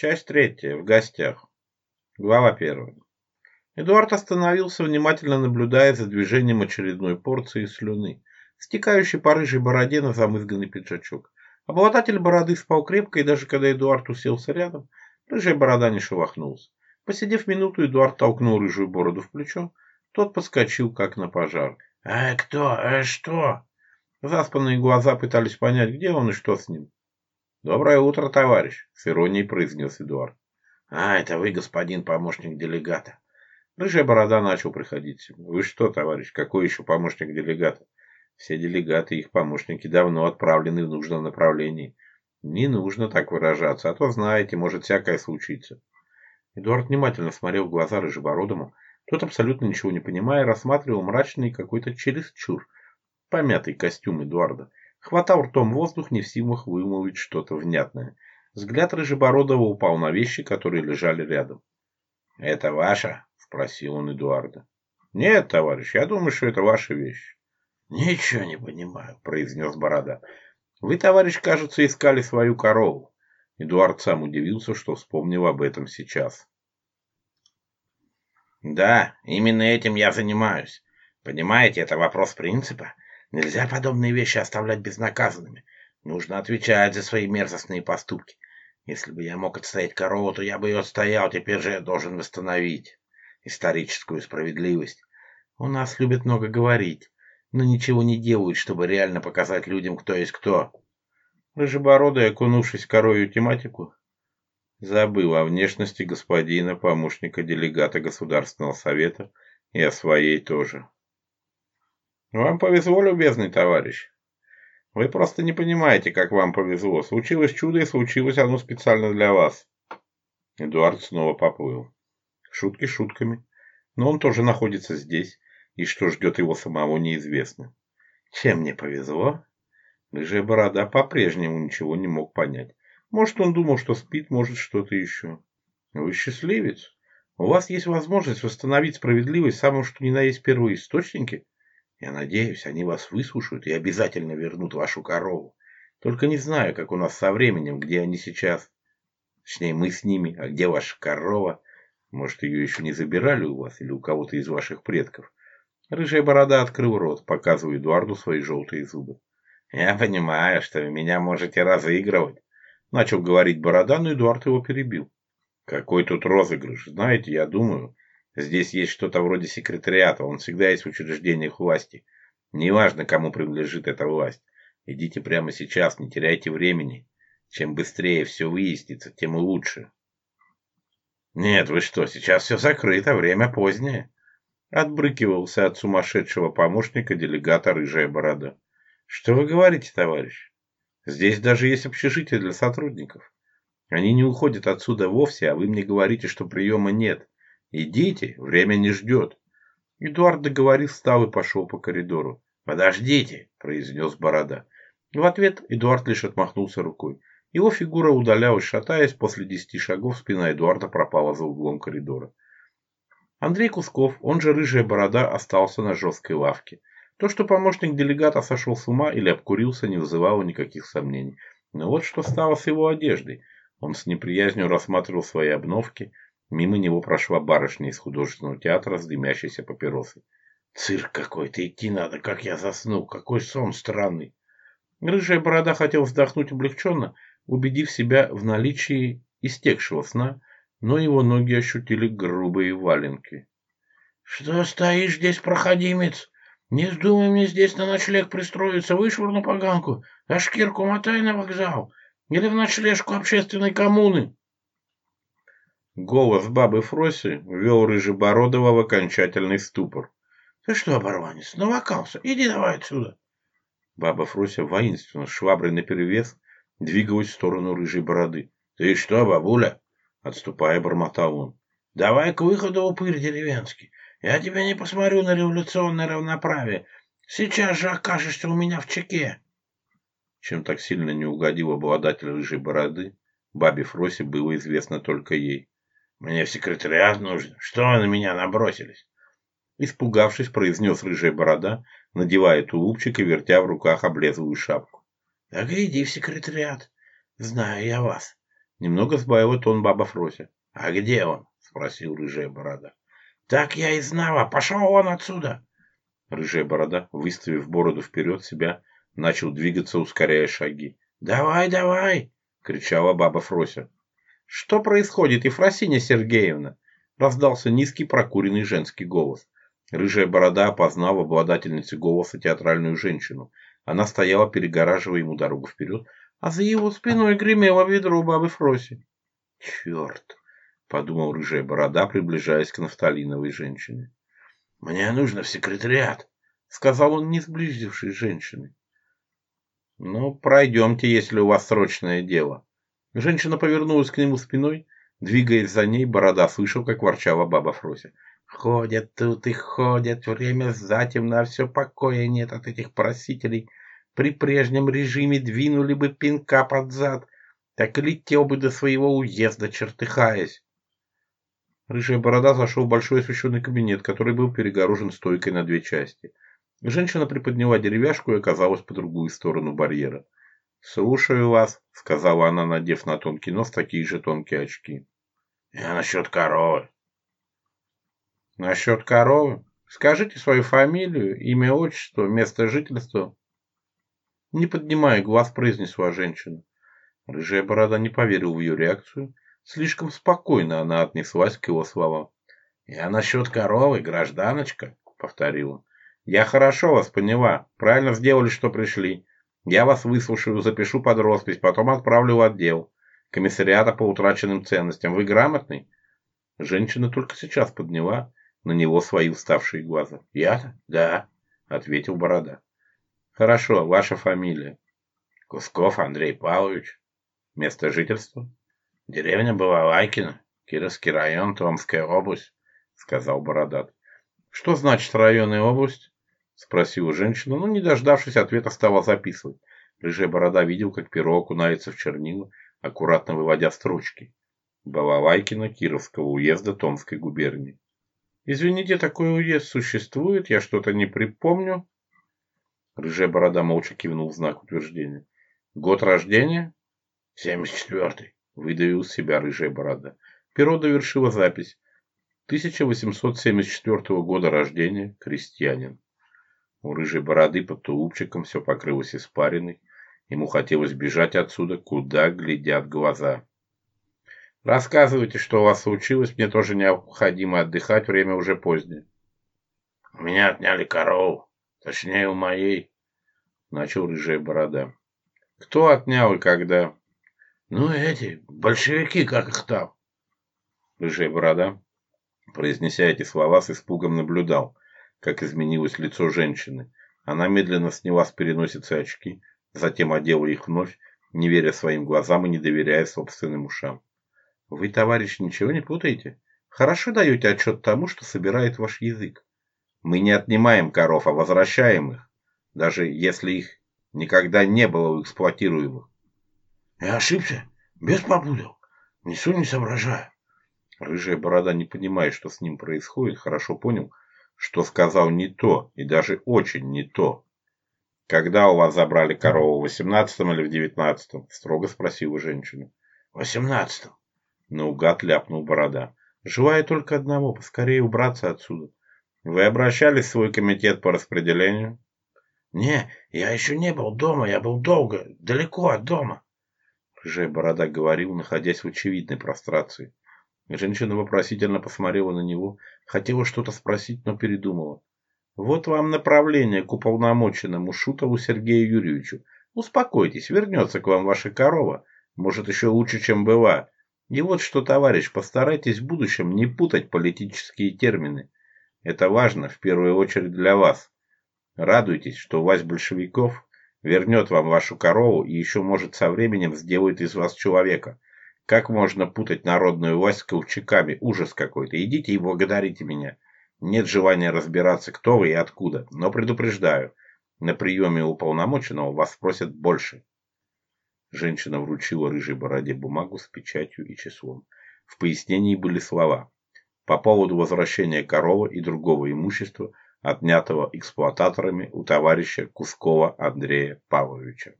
Часть третья. В гостях. Глава первая. Эдуард остановился, внимательно наблюдая за движением очередной порции слюны, стекающей по рыжей бороде на замызганный пиджачок. Обладатель бороды спал крепко, и даже когда Эдуард уселся рядом, рыжая борода не шелохнулась. Посидев минуту, Эдуард толкнул рыжую бороду в плечо. Тот подскочил, как на пожар. «А кто? А что?» Заспанные глаза пытались понять, где он и что с ним. «Доброе утро, товарищ!» — с иронией произнес Эдуард. «А, это вы, господин помощник делегата!» Рыжая борода начал приходить. «Вы что, товарищ, какой еще помощник делегата? Все делегаты и их помощники давно отправлены в нужном направлении. Не нужно так выражаться, а то, знаете, может всякое случиться». Эдуард внимательно смотрел в глаза Рыжебородому. Тот, абсолютно ничего не понимая, рассматривал мрачный какой-то чересчур помятый костюм Эдуарда. Хватал ртом воздух, не в силах вымолвить что-то внятное. Взгляд Рыжебородова упал на вещи, которые лежали рядом. «Это ваша?» — спросил он Эдуарда. «Нет, товарищ, я думаю, что это ваша вещь». «Ничего не понимаю», — произнес Борода. «Вы, товарищ, кажется, искали свою корову». Эдуард сам удивился, что вспомнил об этом сейчас. «Да, именно этим я занимаюсь. Понимаете, это вопрос принципа. Нельзя подобные вещи оставлять безнаказанными. Нужно отвечать за свои мерзостные поступки. Если бы я мог отстоять корову, то я бы ее отстоял. Теперь же я должен восстановить историческую справедливость. У нас любят много говорить, но ничего не делают, чтобы реально показать людям, кто есть кто. Рыжебородый, окунувшись в коровью тематику, забыл о внешности господина помощника делегата Государственного совета и о своей тоже. Вам повезло, любезный товарищ. Вы просто не понимаете, как вам повезло. Случилось чудо, и случилось оно специально для вас. Эдуард снова поплыл. Шутки шутками. Но он тоже находится здесь, и что ждет его самого, неизвестно. Чем мне повезло? Рыжая борода по-прежнему ничего не мог понять. Может, он думал, что спит, может, что-то еще. Вы счастливец. У вас есть возможность восстановить справедливость в самом что ни на есть первоисточнике, я надеюсь, они вас выслушают и обязательно вернут вашу корову. Только не знаю, как у нас со временем, где они сейчас. Точнее, мы с ними, а где ваша корова? Может, ее еще не забирали у вас или у кого-то из ваших предков? Рыжая борода открыл рот, показывая Эдуарду свои желтые зубы. «Я понимаю, что вы меня можете разыгрывать», — начал говорить борода, но Эдуард его перебил. «Какой тут розыгрыш? Знаете, я думаю, Здесь есть что-то вроде секретариата, он всегда есть в учреждениях власти. Неважно, кому принадлежит эта власть. Идите прямо сейчас, не теряйте времени. Чем быстрее все выяснится, тем лучше. Нет, вы что, сейчас все закрыто, время позднее. Отбрыкивался от сумасшедшего помощника делегата Рыжая Борода. Что вы говорите, товарищ? Здесь даже есть общежитие для сотрудников. Они не уходят отсюда вовсе, а вы мне говорите, что приема нет. Идите, время не ждет. Эдуард договорил встал и пошел по коридору. «Подождите!» – произнес Борода. В ответ Эдуард лишь отмахнулся рукой. Его фигура удалялась, шатаясь, после десяти шагов спина Эдуарда пропала за углом коридора. Андрей Кусков, он же Рыжая Борода, остался на жесткой лавке. То, что помощник делегата сошел с ума или обкурился, не вызывало никаких сомнений. Но вот что стало с его одеждой. Он с неприязнью рассматривал свои обновки – Мимо него прошла барышня из художественного театра с дымящейся папиросой. «Цирк какой-то, идти надо, как я заснул, какой сон странный!» Рыжая борода хотел вздохнуть облегченно, убедив себя в наличии истекшего сна, но его ноги ощутили грубые валенки. «Что стоишь здесь, проходимец? Не вздумай мне здесь на ночлег пристроиться, вышвырну поганку, а шкирку мотай на вокзал или в ночлежку общественной коммуны!» Голос бабы Фроси ввел Рыжебородова в окончательный ступор. «Ты что, оборванец, навакался? Иди давай отсюда!» Баба Фрося воинственно, шваброй наперевес, двигалась в сторону рыжей бороды. «Ты что, бабуля?» — отступая, бормотал он. «Давай к выходу, упырь деревенский. Я тебя не посмотрю на революционное равноправие. Сейчас же окажешься у меня в чеке!» Чем так сильно не угодил обладатель рыжей бороды, бабе Фросе было известно только ей. Мне в секретариат нужно. Что вы на меня набросились? Испугавшись, произнес рыжая борода, надевая тулупчик и вертя в руках облезлую шапку. — Так иди в секретариат. Знаю я вас. Немного сбавила тон баба Фрося. — А где он? — спросил рыжая борода. — Так я и знала. Пошел он отсюда. Рыжая борода, выставив бороду вперед себя, начал двигаться, ускоряя шаги. — Давай, давай! — кричала баба Фрося. «Что происходит, Ефросиня Сергеевна?» – раздался низкий прокуренный женский голос. Рыжая борода опознала обладательницу голоса театральную женщину. Она стояла, перегораживая ему дорогу вперед, а за его спиной гремело ведро бабы Фроси. «Черт!» – подумал рыжая борода, приближаясь к нафталиновой женщине. «Мне нужно в секретариат», – сказал он, не сблизившись с «Ну, пройдемте, если у вас срочное дело», Женщина повернулась к нему спиной, двигаясь за ней, борода слышал, как ворчала баба Фрося. «Ходят тут и ходят, время затемно, на все покоя нет от этих просителей. При прежнем режиме двинули бы пинка под зад, так и летел бы до своего уезда, чертыхаясь». Рыжая борода зашел в большой освещенный кабинет, который был перегорожен стойкой на две части. Женщина приподняла деревяшку и оказалась по другую сторону барьера. «Слушаю вас», — сказала она, надев на тонкий нос такие же тонкие очки. «Я насчет коровы». «Насчет коровы? Скажите свою фамилию, имя, отчество, место жительства». Не поднимая глаз, произнесла женщина. Рыжая борода не поверил в ее реакцию. Слишком спокойно она отнеслась к его словам. «Я насчет коровы, гражданочка», — повторила. «Я хорошо вас поняла. Правильно сделали, что пришли. Я вас выслушаю, запишу под роспись, потом отправлю в отдел. Комиссариата по утраченным ценностям. Вы грамотный?» Женщина только сейчас подняла на него свои уставшие глаза. «Я? Да», — ответил Борода. «Хорошо, ваша фамилия?» «Кусков Андрей Павлович. Место жительства?» «Деревня Балалайкина, Кировский район, Томская область», — сказал Бородат. «Что значит район и область?» Спросила женщина, но, не дождавшись ответа, стала записывать. Рыжая борода видел, как перо окунается в чернила, аккуратно выводя строчки. Балалайкина, Кировского уезда Томской губернии. «Извините, такой уезд существует? Я что-то не припомню». Рыжая борода молча кивнул в знак утверждения. «Год рождения?» «Семьдесят четвертый», — выдавил себя рыжая борода. Перо довершило запись. «1874 года рождения, крестьянин». У рыжей бороды под тулупчиком все покрылось испариной. Ему хотелось бежать отсюда, куда глядят глаза. «Рассказывайте, что у вас случилось. Мне тоже необходимо отдыхать, время уже позднее». «У меня отняли корову. Точнее, у моей», — начал рыжая борода. «Кто отнял и когда?» «Ну, эти, большевики, как их там?» Рыжая борода, произнеся эти слова, с испугом наблюдал, как изменилось лицо женщины. Она медленно сняла с переносицы очки, затем одела их вновь, не веря своим глазам и не доверяя собственным ушам. «Вы, товарищ, ничего не путаете? Хорошо даете отчет тому, что собирает ваш язык. Мы не отнимаем коров, а возвращаем их, даже если их никогда не было у эксплуатируемых». «Я ошибся, без попутал, несу не соображаю. Рыжая борода, не понимая, что с ним происходит, хорошо понял, что сказал не то и даже очень не то. «Когда у вас забрали корову, в восемнадцатом или в девятнадцатом?» – строго спросила женщина. «В восемнадцатом», – наугад ляпнул борода. «Желаю только одного – поскорее убраться отсюда». «Вы обращались в свой комитет по распределению?» «Не, я еще не был дома, я был долго, далеко от дома», – Рыжая борода говорил, находясь в очевидной прострации. Женщина вопросительно посмотрела на него, хотела что-то спросить, но передумала. «Вот вам направление к уполномоченному Шутову Сергею Юрьевичу. Успокойтесь, вернется к вам ваша корова. Может, еще лучше, чем была. И вот что, товарищ, постарайтесь в будущем не путать политические термины. Это важно, в первую очередь, для вас. Радуйтесь, что власть большевиков вернет вам вашу корову и еще, может, со временем сделает из вас человека». Как можно путать народную власть с колчаками? Ужас какой-то. Идите и благодарите меня. Нет желания разбираться, кто вы и откуда. Но предупреждаю, на приеме уполномоченного вас спросят больше. Женщина вручила рыжей бороде бумагу с печатью и числом. В пояснении были слова. По поводу возвращения коровы и другого имущества, отнятого эксплуататорами у товарища Кускова Андрея Павловича.